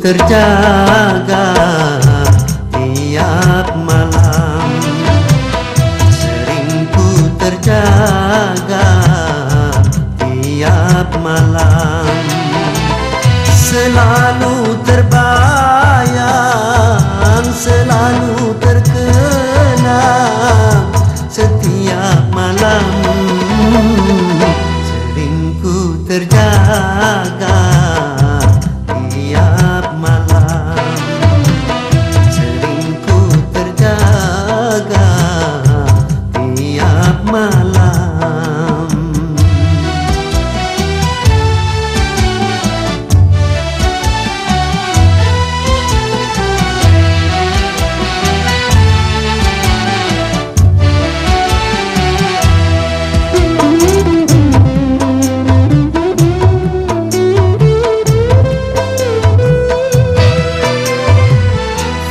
terjaga.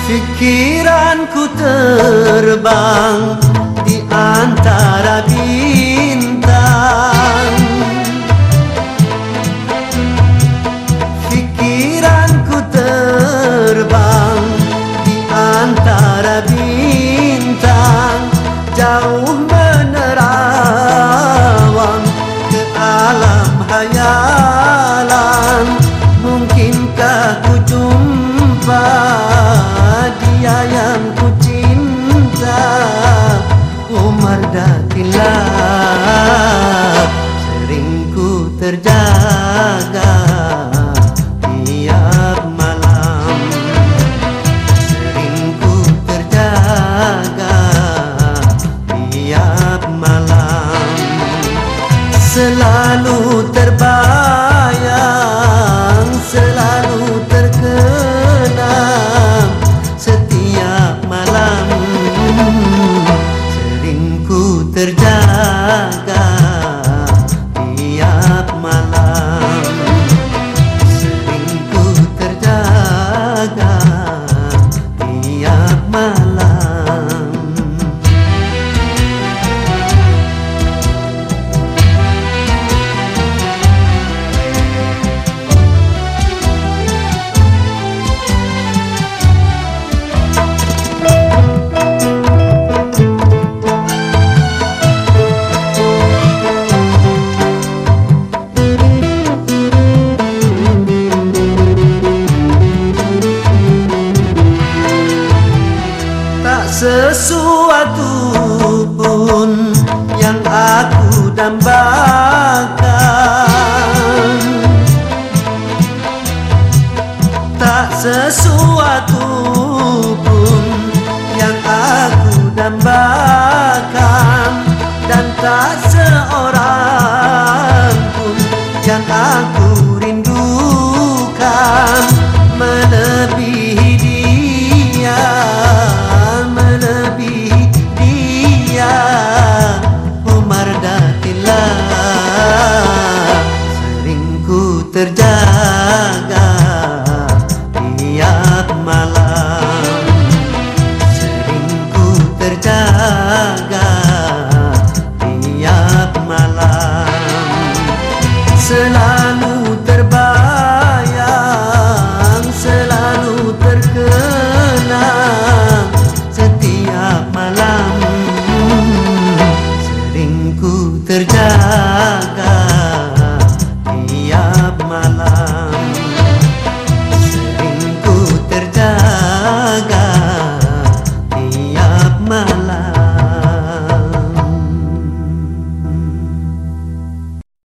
Pikiranku terbang di antara bintang. Pikiranku terbang di antara bintang. Jauh menerawang ke alam hayal sesuatu pun yang aku dambakan. Tak sesuatu pun yang aku dambakan. Dan tak seorang pun yang aku rindukan. ku terjaga.